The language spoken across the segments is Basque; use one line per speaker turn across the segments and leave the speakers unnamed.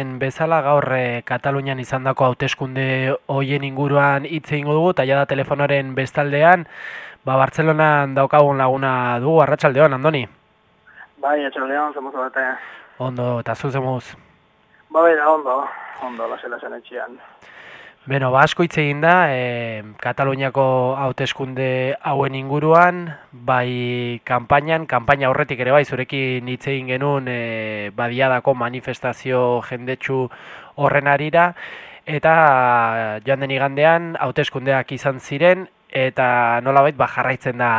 den bezala gaur e, Katalunian izandako hauteskunde hoien inguruan hitz egingo dugu eta da telefonaren bestaldean ba Bartzelonan daukagun laguna dugu Arratsaldeon Andoni.
Bai, Arratsaldeon, zemoz bate.
Ondo, eta zu zemoz.
Ba, bai, ondo, ondo, lasela zen etxean.
Beno, ba, asko hitz egin da, e, Kataluniako hauteskunde hauen inguruan, bai kanpainan, kanpaina horretik ere bai, zurekin hitz egin genuen e, badiadako manifestazio jendetsu horren arira, eta joan den igandean hauteskundeak izan ziren, eta nolabait ba, jarraitzen da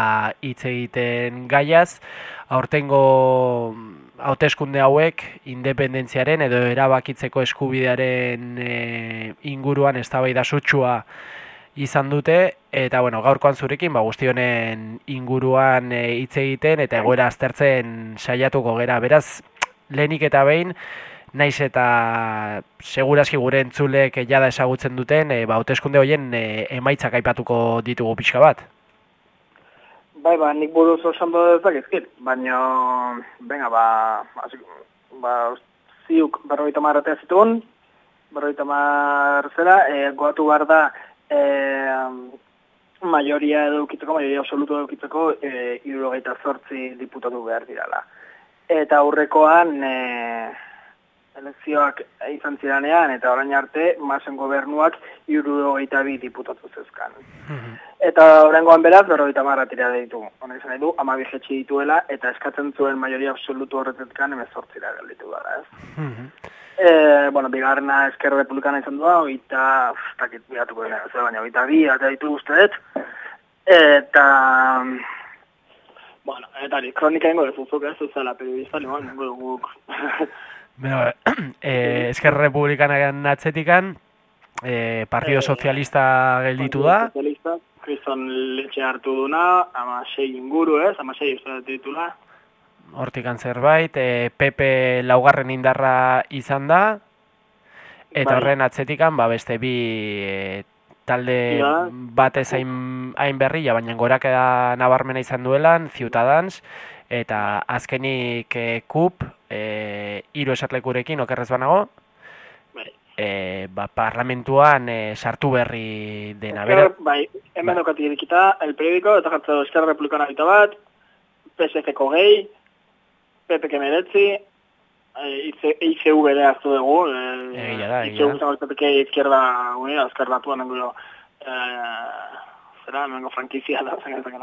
hitz egiten gaiaz, aurtengo hauteskunde hauek independentziaren edo erabakitzeko eskubidearen e, inguruan eztabaida sutsua izan dute eta bueno, gaurkoan zurekin ba guzti honen inguruan e, hitz egiten eta egoera aztertzen saiatuko gera. Beraz, lehenik eta behin naiz eta segurazki gure entzulek jada ezagutzen duten, e, ba hauteskunde hoien e, emaitzak aipatuko ditugu pixka bat.
Bai, ba, nik buruz osan dut ezkit, baina, venga, ba, así, ba, ziuk berroita marratea zituen, berroita zera, e, goatu behar da, e, maioria edukitzeko, maioria absolutu edukitzeko, e, irurogeita zortzi diputatu behar dirala. Eta aurrekoan, e, elekzioak izan ziranean, eta orain arte, masen gobernuak irurogeita bi diputatu zezkan. Mhm. Eta horrengoan beraz, berrogeita marra tira ditu. Honek izan edu, ama bihetxe dituela, eta eskatzen zuen maioria absolutu horretetkan emezortzira galditu gara, ez? Mm e, bueno, bigarrena eskerro republikana izan dua, oita, takit bihatuko dena, ez baina, oita bi, eta ditu usteet, eta, bueno, eta ni, kronika ingo ez uzuk ez, uzela, periodista, lima, ningu
Bueno, eh, eskerro republikana atzetikan, eh, Partido eh, Socialista gelditu da.
Socialista, kriston letxe hartu duna, ama sei inguru ez, ama sei uste ditula.
Hortik zerbait, e, Pepe laugarren indarra izan da, eta bai. horren atzetikan, ba, beste bi e, talde ja. batez hain, hain berri, ja, baina gorak nabarmena izan duelan, Ciutadans, eta azkenik e, KUP, e, iru esatlekurekin, okerrez banago, e, ba, parlamentuan e, sartu berri dena, bera?
Bai, hemen ba. dokati edikita, el periodiko, eta jartzen Eskerra Republikana bita bat, PSF-ko gehi, PPK meretzi, ICV ere hartu dugu,
da,
egia da. ICV PPK izquierda, uni, azkar batu nengo, e, zera, nengo frankizia da, zengatzen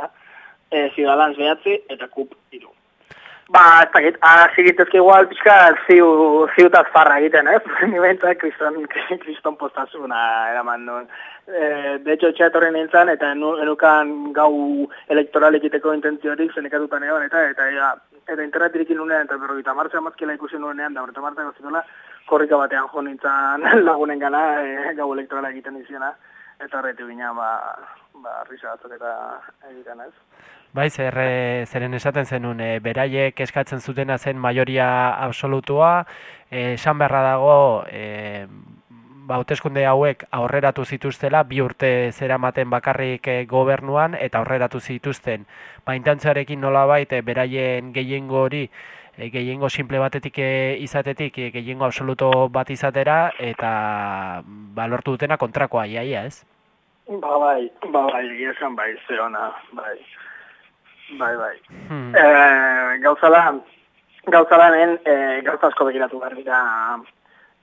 e, Ciudadans behatzi, eta KUP iru. Ba, ez dakit, hasi gitezke igual pixka ziu, ziutaz farra egiten, ez? Ni bentzak kriston, kriston postasuna eraman nuen. E, de hecho, txeatorren nintzen, eta enukan gau elektoral egiteko intentziorik zenekatutan egon, eta eta eta, eta internet irikin nunean, eta berroita martza amazkila ikusi nunean, da berroita martza gozituna, korrika batean jo nintzen lagunen gana, e, gau elektoral egiten iziena, eta horretu gina, ba, ba, risa batzuk eta egiten ez.
Bai, zer, e, zeren esaten zenun, e, beraiek eskatzen zutena zen majoria absolutua, e, esan beharra dago, e, bauteskunde hauek aurreratu zituztela, bi urte zeramaten bakarrik e, gobernuan, eta aurreratu zituzten, ba, intantzarekin nola baita, beraien gehiengo hori, e, gehiengo simple batetik e, izatetik, e, gehiengo absoluto bat izatera, eta balortu dutena kontrakoa, iaia, ez?
Ba, bai, ba, bai, esan bai, zehona, bai. Bai, bai. Hmm. E, gauzala, gauzala nen, e, gauza asko begiratu behar dira,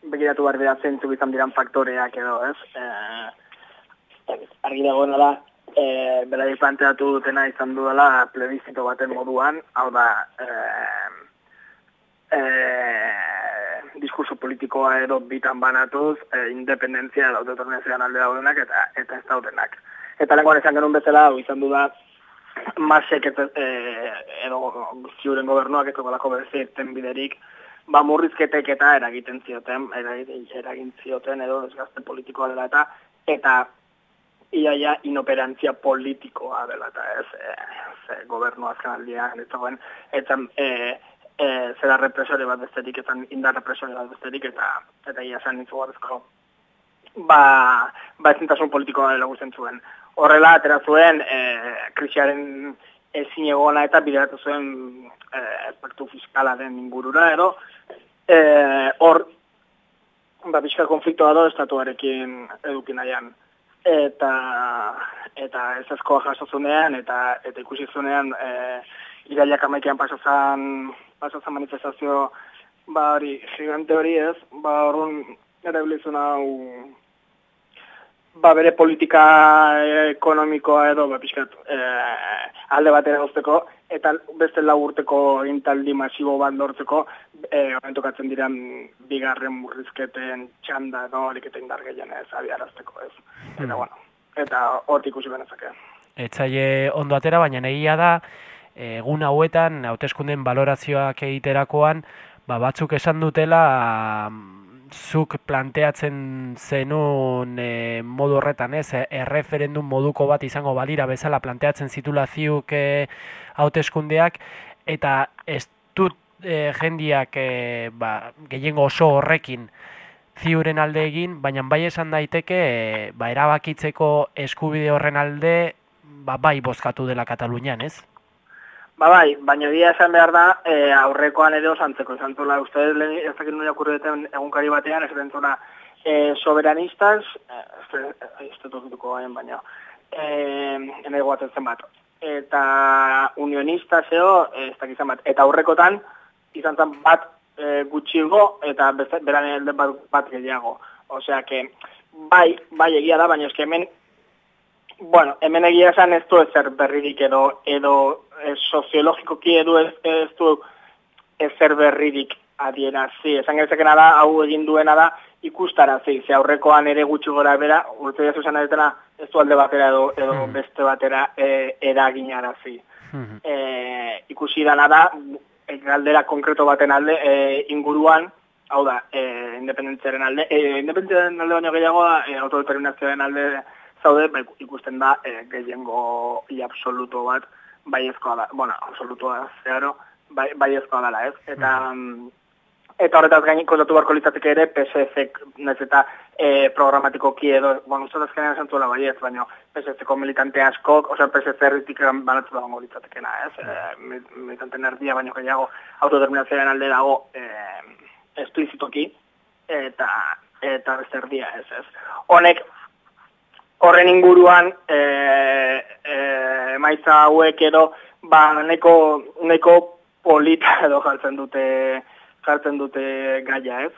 begiratu behar dira zentzu bizan diran faktoreak edo, ez? E, argi dago nala, e, bera planteatu dutena izan duela plebizito baten moduan, hau da, e, politikoa edo bitan banatuz, e, independentzia edo autotornezioan alde daudenak eta, eta ez daudenak. Eta lenguan esan genuen bezala, izan du da, masek ez, e, edo ziuren gobernuak ez dugalako berezeten biderik, ba murrizketek eta eragiten zioten, eragin zioten edo desgazte politikoa dela eta, eta iaia inoperantzia politikoa dela eta ez, e, ze gobernu azken aldean, ez dagoen, eta e, e, zera represore bat besterik, eta indar represore bat besterik, eta, eta ia zen nintzu ba, ba ezintasun politikoa dela guztien zuen. Horrela atera zuen e, krisiaren ezin egona eta bideratu zuen e, aspektu fiskala den ingurura edo. E, hor ba, bizka konfliktoa do estatuarekin edukin nahian. Eta, eta ez askoa jasozunean, eta, eta ikusi zunean, e, irailak amaikean pasazan, pasazan manifestazio, ba hori, gigante hori ez, ba horren, erabilizun hau, ba bere politika ekonomikoa edo, ba pixkat, e, alde batera guzteko, eta beste lau urteko intaldi masibo bat lortzeko, e, tokatzen diren bigarren murrizketen txanda edo horik indar gehien ez abiarazteko ez. Eta bueno, eta hortik ikusi benezake.
Etzaile ondo atera, baina egia da, egun hauetan, hauteskunden balorazioak egiterakoan, ba, batzuk esan dutela, zuk planteatzen zenun e, modu horretan, ez, e, erreferendum moduko bat izango balira bezala planteatzen zitula ziuk e, hauteskundeak eta ez dut e, jendiak e, ba, gehiengo oso horrekin ziuren alde egin, baina bai esan daiteke e, ba, erabakitzeko eskubide horren alde ba, bai bozkatu dela Katalunian, ez?
Ba bai, baina dia esan behar da, e, aurrekoan ere osantzeko, esan zula, uste ez dakit nuen akurreten egunkari batean, ez den zula, e, soberanistas, ez dut okituko gaien baina, e, ene guatzen zen bat, eta unionistas eo, ez dakit bat, eta aurrekotan, izan zen bat e, gutxigo, eta beran elde bat, bat gehiago. Osea, que, bai, bai egia da, baina eske hemen, bueno, hemen egia esan ez du ezer berririk edo, edo e, soziologikoki edu ez, ez du ezer berririk adierazi. Esan gezekena da, hau egin duena da, ikustarazi, ze aurrekoan ere gutxi gora bera, urte jazu zen ez du alde batera edo, edo hmm. beste batera e, eraginarazi. Hmm. E, ikusi dana da, galdera konkreto baten alde, e, inguruan, hau da, e, independentziaren alde, e, independentziaren alde baino gehiago da, e, autodeterminazioaren alde zaude, ba, ikusten da, e, gehiengo i absoluto bat, baiezkoa da, bueno, absolutua zeharo, bai, baiezkoa dela, ez? Eta, mm. eta horretaz gain kontatu barko litzateke ere, PSF, nez eta e, programatiko edo, bueno, uste azkenean esan zuela baiez, baina PSF-ko militante askok, osea, PSF erritik banatu dago litzatekena, ez? E, militante nerdia, baina gehiago autodeterminazioaren alde dago e, esplizitoki, eta eta beste erdia, ez, ez. Honek, horren inguruan e, e, emaitza hauek edo ba neko, neko polita edo jartzen dute jartzen dute gaia ez.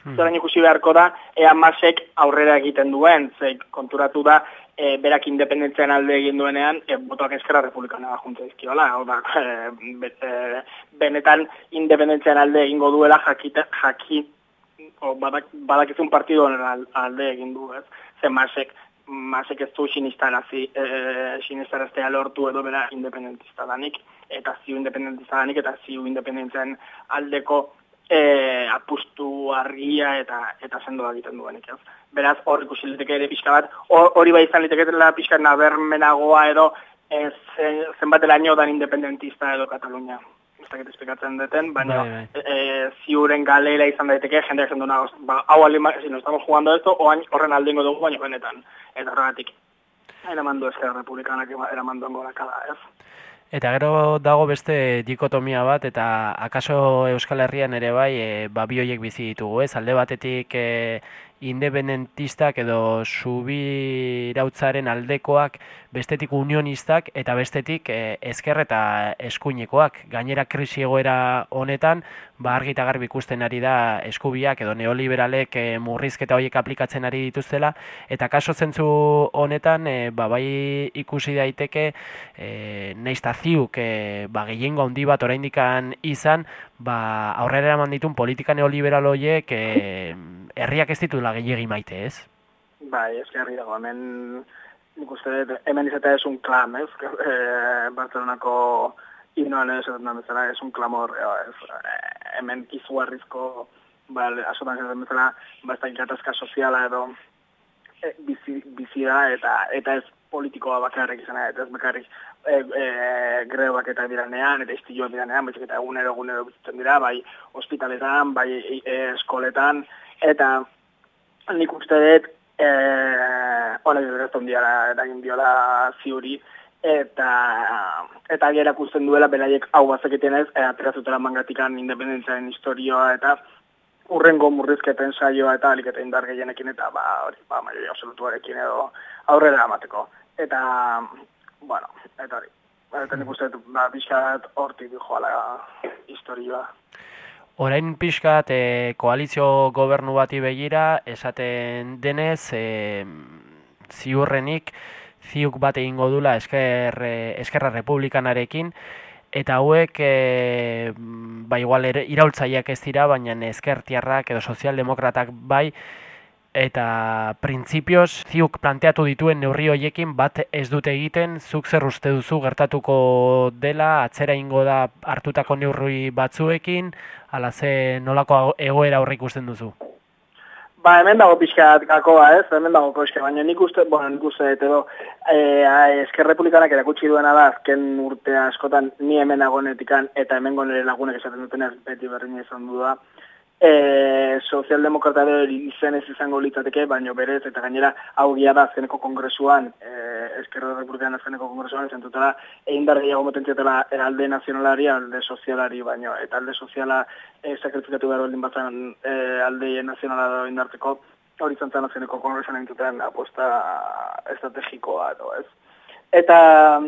Hmm. Zerain ikusi beharko da, ea masek aurrera egiten duen, ze konturatu da, e, berak independentzian alde egin duenean, e, botoak eskerra republikana da junta izkiola, hau da, e, e, benetan independentzian alde egingo duela jakite, jaki, o, badak, badakizun partidu alde egin du, ez? Ze masek masek ez du sinistarazi, e, sinistaraztea lortu edo bera independentista danik, eta ziu independentista danik, eta ziu independentzian aldeko e, apustu argia eta eta sendoa egiten duenik, ez? Beraz, hor ikusi liteke ere pixka bat, hori bai izan liteketela pixka nabermenagoa edo ez, zenbat elaino dan independentista edo Katalunia dakit esplikatzen duten, baina bai, bai. E, ziuren galera izan daiteke, jende esan duna, ba, hau alin, si no estamos jugando esto, oain horren aldingo dugu, baina benetan, eta horregatik, eraman du ezker republikanak eraman duengo lakada, ez?
Eta gero dago beste dikotomia bat, eta akaso Euskal Herrian ere bai, e, ba, bioiek bizi ditugu, ez? Alde batetik e, independentistak edo subirautzaren aldekoak bestetik unionistak eta bestetik e, ezker eta eskuinekoak. Gainera krisi egoera honetan, ba argi eta garbi ikusten ari da eskubiak edo neoliberalek e, murrizketa horiek aplikatzen ari dituztela eta kaso zentzu honetan e, ba, bai ikusi daiteke e, neiztaziuk e, ba, gehiengo handi bat oraindikan izan ba, aurrera eraman ditun politika neoliberal horiek e, herriak ez ditula gehiagi maite, ez?
Bai, ez herri dago, hemen nik uste hemen izatea es un klam, ez? E, Barcelonako inoan ez dut bezala, es un klamor, ez? Hemen izugarrizko, ba, asotan dut bezala, ba, ez da ikatazka soziala edo e, bizi, bizi da, eta, eta ez politikoa bakarrik izan, eta ez bakarrik e, e, grebak eta diranean, eta istilloak diranean, baizik eta egunero egunero bizitzen dira, bai ospitaletan, bai e, eskoletan, eta nik uste dut, eh honek gertatu diala eragin diola ziuri eta eta gera duela beraiek hau bazeketen ez e, aterazutela mangatikan independentziaren historioa eta urrengo murrizketen saioa eta alik eta indar gehienekin eta ba, hori, ba, maioria absolutuarekin edo aurrera amateko. Eta, bueno, eta hori, eta nik uste, ba, bizkat hortik joala historioa.
Orain pixkat e, koalizio gobernu bati begira, esaten denez, e, ziurrenik, ziuk bat egingo dula esker, eh, eskerra republikanarekin, eta hauek, e, ba igual, iraultzaiak ez dira, baina eskertiarrak edo sozialdemokratak bai, eta printzipioz ziuk planteatu dituen neurri hoiekin bat ez dute egiten zuk zer uste duzu gertatuko dela atzera ingo da hartutako neurri batzuekin ala ze nolako egoera horri ikusten duzu
Ba, hemen dago pixka gakoa, ez? Hemen dago pixka, baina nik uste, bueno, nik uste, edo, e, Esker Republikanak erakutsi duena da, azken urtea askotan, ni hemen agonetikan, eta hemen gonere lagunek esaten dutenez, beti berrin izan du da, e, sozialdemokratare izen ez izango litzateke, baino berez, eta gainera hau da azkeneko kongresuan, e, eskerra republikan azkeneko kongresuan, esan dutela, egin dar gehiago motentziatela alde nazionalari, alde sozialari, baino, eta alde soziala e, sakrifikatu behar baldin batzan e, alde nazionala da indarteko, hori zantzan azkeneko kongresuan egin aposta estrategikoa, edo ez. Eta,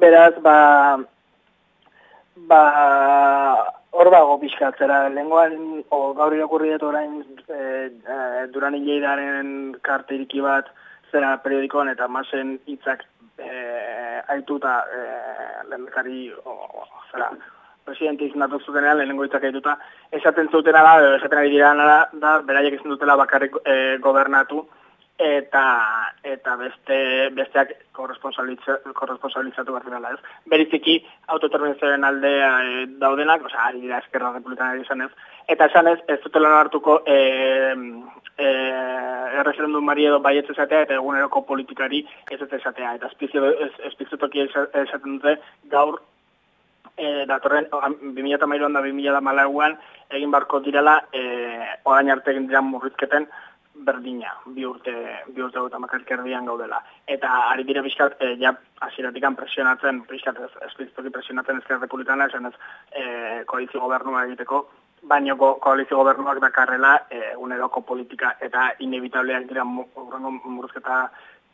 beraz, ba, ba, hor dago pixkatzera, lenguan, o, gaur irakurri dut orain e, e, duran hileidaren karte iriki bat zera periodikoan eta masen hitzak e, aituta e, lehendakari zera presidente izendatu zutenean, lehenengo hitzak aituta, esaten zutena da, esaten ari dira da, beraiek izan dutela bakarrik e, gobernatu, eta eta beste besteak korresponsabilizatu behar dela, ez? Beriziki autodeterminazioaren aldea e, daudenak, osea, ari dira eskerra republikanari izan ez, eta esan ez, ez dutela hartuko e, e, erreferendum mari edo baietz esatea eta eguneroko politikari ez ez esatea, eta espizitoki esaten dute gaur e, datorren, 2008an da 2008an egin barko direla e, orain arte egin dira murrizketen berdina, bi urte, bi urte gota erdian gaudela. Eta ari dire bizkat, e, ja, asiratik presionatzen, bizkat, ez, presionatzen ezker republikana, esan ez, e, koalizio gobernua egiteko, baino koalizio gobernuak dakarrela e, uneroko politika eta inevitableak dira urrengo muruzketa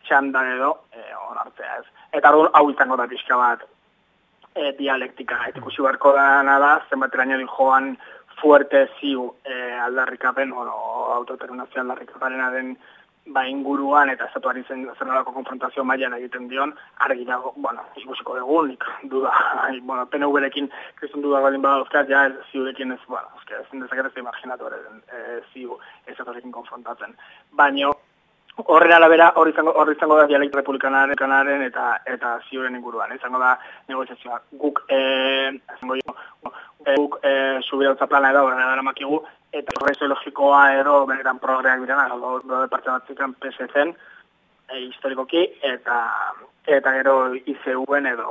txanda edo e, onartzea ez. Eta hau izango da pixka bat e, dialektika, eta ikusi barko da nada, zenbat joan fuerte ziu eh, aldarrikapen, bueno, autoterminazio aldarrikaparen den ba inguruan eta estatuari zen zerrelako konfrontazio mailan egiten dion, argi dago, bueno, ikusiko dugu, nik duda, ai, bueno, PNV-rekin kriston duda balin bada euskat, ja, ziurekin ez, bueno, euskat, ezin dezaket imaginatu ere e, ziu estatuarekin konfrontatzen. Baina, Horren alabera, hor izango, hor izango da dialekt republikanaren kanaren eta eta ziuren inguruan. Izango da negoziazioa. Guk, eh, izango jo, guk e, subirautza plana gara dara makigu, eta horreizu logikoa edo benetan progreak birena, edo de parte batzikan PSC-en, e, historikoki, eta eta gero ICU-en edo,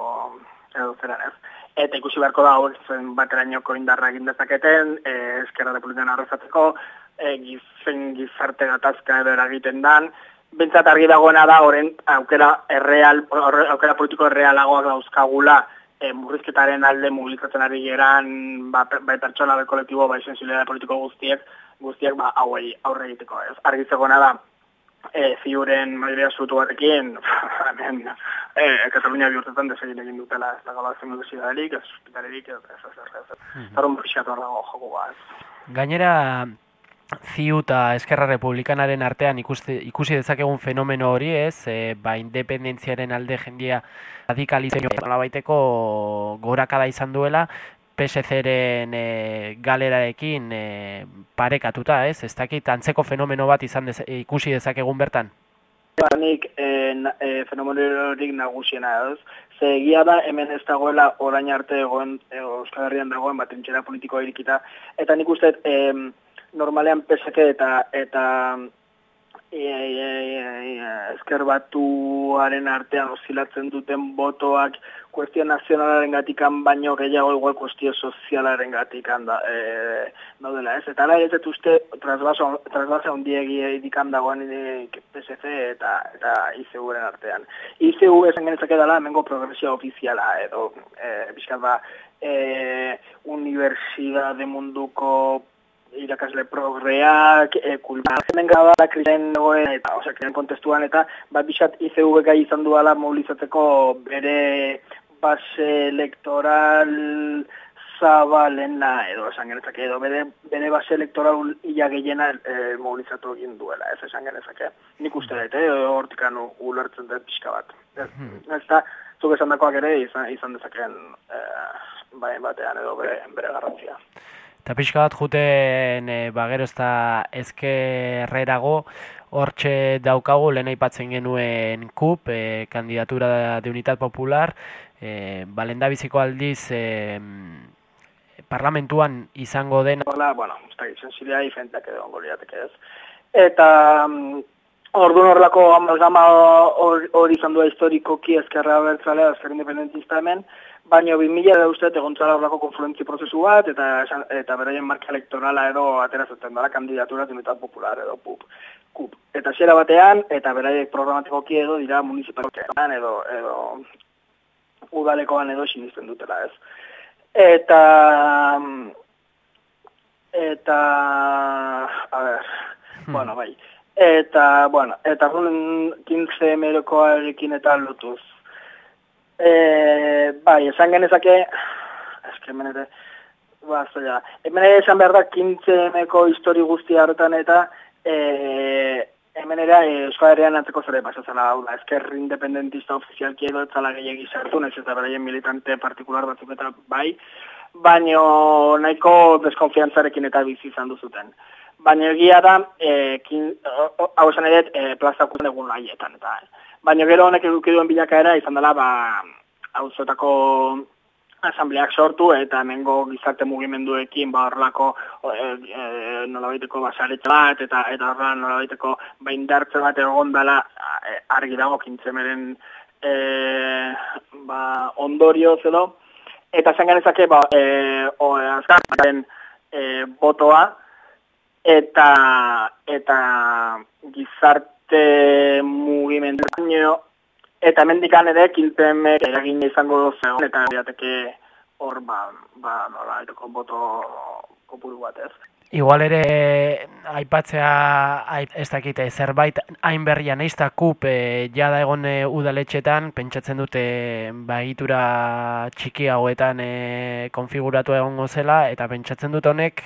edo zeran ez. Eta ikusi beharko da, hor zen baterainoko indarra egin dezaketen, e, eskerra republikana arrozatzeko, e, gizen gizarte gatazka edo eragiten dan, Bentsat argi dagoena da, horren aukera, erreal, aukera politiko errealagoak dauzkagula, e, murrizketaren alde mobilizatzen ari geran, ba, bai pertsona, bai kolektibo, bai sensibilidade politiko guztiek, guztiek ba, hauei aurre egiteko. Ez argi zegoena da, e, ziuren maioria zutu batekin, hemen, e, Katalunia bihurtetan desegin egin dutela, ez da gala zen universidaderik, ez hospitalerik, ez ez ez ez ez. Zaron brixatu joko guaz.
Gainera, ziu eta eskerra republikanaren artean ikuste, ikusi dezakegun fenomeno hori ez, e, ba independentziaren alde jendia radikalizio baiteko gorakada izan duela, PSC-ren e, galerarekin e, parekatuta ez, ez dakit antzeko fenomeno bat izan dez, ikusi dezakegun bertan?
Ba, nik e, e, fenomeno horik nagusiena ez, ze egia da hemen ez dagoela orain arte egoen, e, Euskal Herrian dagoen bat politikoa irikita, eta nik uste, normalean PSK eta eta e, e, e, esker batuaren artean osilatzen duten botoak kuestio nazionalaren gatikan baino gehiago igual kuestio sozialaren gatikan da, e, daudela ez. Eta ala ez uste trasbasa ondiegi edikan dagoen e, PSC eta, eta ICU-ren artean. ICU esan genetzake dela mengo progresio ofiziala edo e, bizkat ba e, universidade munduko irakasle progreak, e, kulpazen gara da krisen eta, osea, krisen kontestuan, eta bat bisat ICV gai izan duala mobilizatzeko bere base elektoral zabalena edo esan genezake edo bere, bere base elektoral ia gehiena e, mobilizatu egin duela, ez esan genezake. Nik uste dut, eh, hortikan ulertzen dut pixka bat. Ez, hmm. ez da, zuk esan dakoak ere izan, izan dezakeen e, batean edo bere, bere garrantzia.
Eta pixka bat juten e, bagero ez da ezkerrerago, hortxe daukagu lehen aipatzen genuen KUP, e, kandidatura de unitat popular, e, balenda biziko aldiz e, parlamentuan izango den...
Hola, bueno, ez da gizien zidea ifentak edo goliatek ez. Eta mm, ordu horrelako amalgama hori izan dua historikoki ezkerra bertzalea, ezker independentista hemen, baina 2000 da uste egon zara konfluentzi prozesu bat, eta, eta beraien marka elektorala edo aterazaten dara kandidatura dimitat popular edo pup. Kup. Eta zera batean, eta beraiek programatikoki edo dira municipalitean edo, edo udalekoan edo sinisten dutela ez. Eta eta a ber, hmm. bueno, bai. Eta, bueno, eta 15 merokoarekin eta lotuz E, bai, esan genezake, eske hemen ere, ba, zoia, hemen ere esan behar da, kintzemeko histori guzti hartan eta, e, hemen ere, e, Euskal Herrian antzeko zare pasazala hau da, esker independentista ofizialki edo etzala gehiagi sartu, ez eta beraien militante partikular batzuk eta bai, baino nahiko deskonfiantzarekin eta bizi izan duzuten. Baina egia da, e, kin, hau esan ere, e, plazakun egun laietan, eta, Baina gero honek eduki duen bilakaera izan dela ba auzotako asambleak sortu eta hemengo gizarte mugimenduekin ba horrelako e, e, nolabaiteko basaretxe bat eta eta horrela nolabaiteko baindartze bat egon dela e, argi dago kintzemeren e, ba, ondorio edo. Eta zen ganezake ba, e, o, azkaren e, botoa eta eta gizarte beste mugimendu eta mendikan ere kiltemek eragin izango zegoen eta biateke hor ba, ba nola, eroko boto kopuru bat ez.
Igual ere aipatzea ez dakite zerbait hain berrian eiz da kup e, jada egon e, udaletxetan pentsatzen dute bagitura txiki hauetan e, konfiguratu egongo zela eta pentsatzen dut honek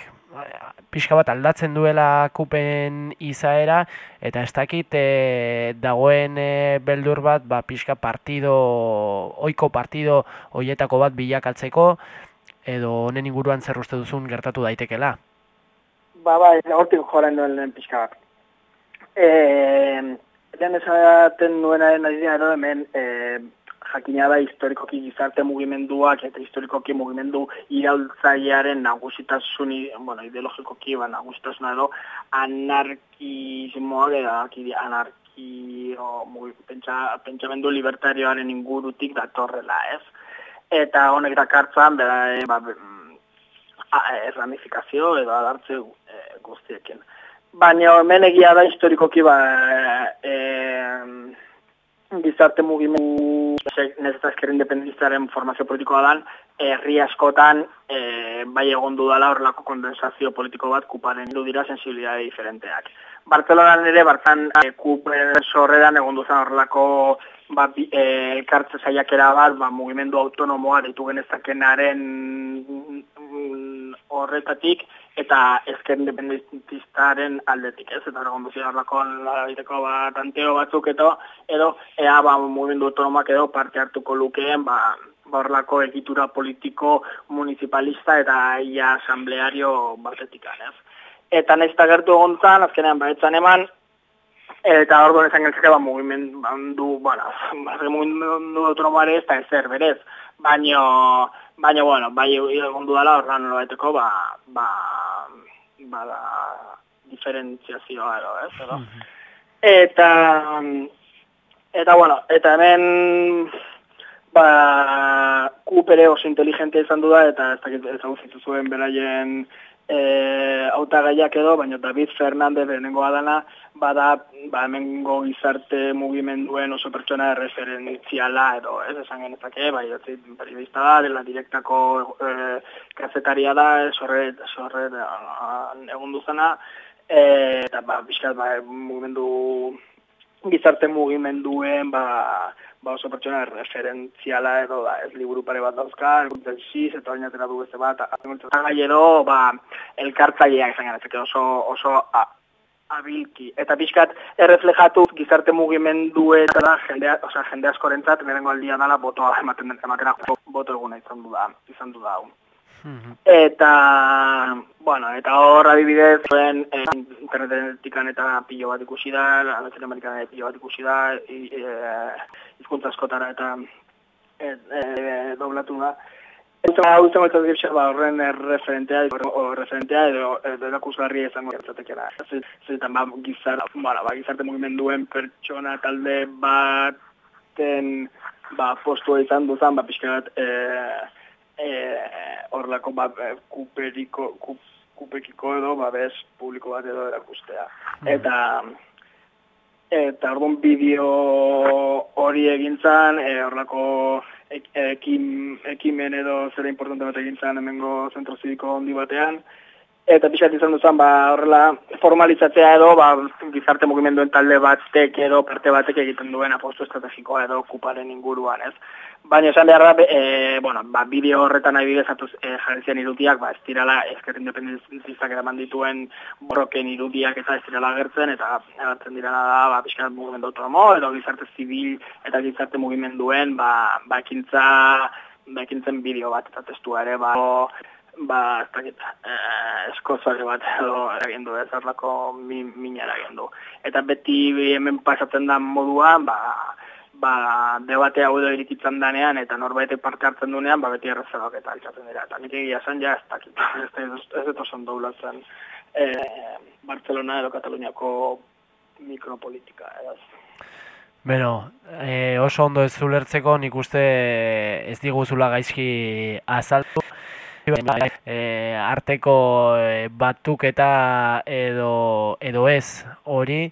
pixka bat aldatzen duela kupen izaera, eta ez dakit e, dagoen e, beldur bat, ba, pixka partido, oiko partido hoietako bat bilakatzeko, edo honen inguruan zer uste duzun gertatu daitekela?
Ba, ba, hortik joren duen lehen pixka bat. E, lehen esaten nuenaren adina hemen, e, jakina da historikoki gizarte mugimenduak eta historikoki mugimendu iraultzailearen nagusitasun bueno, ideologikoki ba, nagusitasuna edo anarkismoa edo anarkio pentsa, pentsamendu libertarioaren ingurutik datorrela ez? Eta honek dakartzan bera e, ba, e, ramifikazio edo adartze e, guztiekin. Baina hemen egia da historikoki ba, e, gizarte mugimendu nezetaz independentistaren formazio politikoa dan, herri askotan e, bai egon dudala horrelako kondensazio politiko bat kuparen du dira sensibilidade diferenteak. Bartzelonan ere, bartzan e, kupen sorreran egon duzan horrelako ba, e, elkartze zaiakera bat, ba, mugimendu autonomoa ditu genezakenaren mm, horretatik, eta ezker independentistaren aldetik, ez? Eta egon duzio horrako labiteko bat anteo batzuk edo, edo ea ba, mugimendu autonomak edo parte hartuko lukeen, ba, ba horrelako egitura politiko municipalista eta ia asambleario batetik ez? Eta nahiz gertu egon zan, azkenean baetzan eman, eta hor duen ezan ba, mugimendu, bueno, mugimendu autonomare ez da ezer berez, baino, baina, bueno, bai egon dudala horran baiteko, ba, ba, ba, da, diferentziazioa ero, ez, edo? Mhm. Eta, eta, bueno, eta hemen, ba, kupere oso inteligente izan du da, eta ez dakit ezagutzen zuen beraien e, autagaiak edo, baina David Fernandez denengo adana, bada, ba, hemengo gizarte mugimenduen oso pertsona referentziala edo, ez, esan genezake, bai, ez, periodista da, dela direktako e, kazetaria da, sorre, sorre, egun duzena, e, eta, ba, bizkat, ba, mugimendu, gizarte mugimenduen, ba, ba oso pertsona referentziala edo da, ez liburu pare bat dauzka, elguntzen xiz, eta baina tera du beste bat, eta gai edo, ba, elkartzaileak izan gara, oso, oso a, abilki. Eta pixkat, erreflejatu gizarte mugimendu eta jende, oza, jende askorentzat, nirengo aldia dala, botoa ematen, ematen, boto eguna izan du da, izan du da. Eta, bueno, eta hor adibidez, zuen eh, internetetikan eta pilo bat ikusi da, Latin Amerikan pilo bat ikusi da, izkuntza askotara eta e, e, doblatu da. Eta zen gaitu dira, ba, horren referentea, o referentea edo, edo erakusgarri izango gertzatekera. Zetan, ba, gizar, bueno, ba, gizarte mugimenduen pertsona talde baten ba, postua izan duzan, ba, pixka bat, eh, horrelako ba, eh, kuperiko, kupekiko edo, babes publiko bat edo erakustea. Mm. Eta, eta orduan bideo hori egintzan, e, horrelako ekin, ekimen edo zera importante bat egintzan hemengo zentro zidiko handi batean, Eta pixat izan duzan, ba, horrela, formalizatzea edo, ba, gizarte mugimenduen talde batek edo, parte batek egiten duen aposto estrategikoa edo kuparen inguruan, ez? Baina esan behar da, e, bueno, ba, bideo horretan nahi bidezatuz e, jarrizian irudiak, ba, ez tirala, ezker independentizak edaman dituen borroken irudiak eta ez tirala gertzen, eta egatzen dira da, ba, pixkat mugimendu autonomo, edo gizarte zibil eta gizarte mugimenduen, ba, ba, ekintza, ba, ekintzen bideo bat, eta testua ere, ba, ba, ez dakit, eh, eskozare bat edo eragin du, ez erlako min, min eragin. Eta beti hemen pasatzen da moduan, ba, ba, debate hau edo irikitzen danean, eta norbait parte hartzen dunean, ba, beti errezabak eta altzatzen dira. Eta nik egia zen, ja, ez dakit, ez, ez oso doulatzen eh, Barcelona edo Kataluniako mikropolitika, edo.
Beno, e, oso ondo ez zulertzeko nik uste ez diguzula gaizki azaltu e, arteko e, batuketa edo, edo ez hori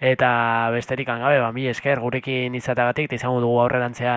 eta besterik angabe, ba, mi esker gurekin izatagatik, izango dugu aurrerantzean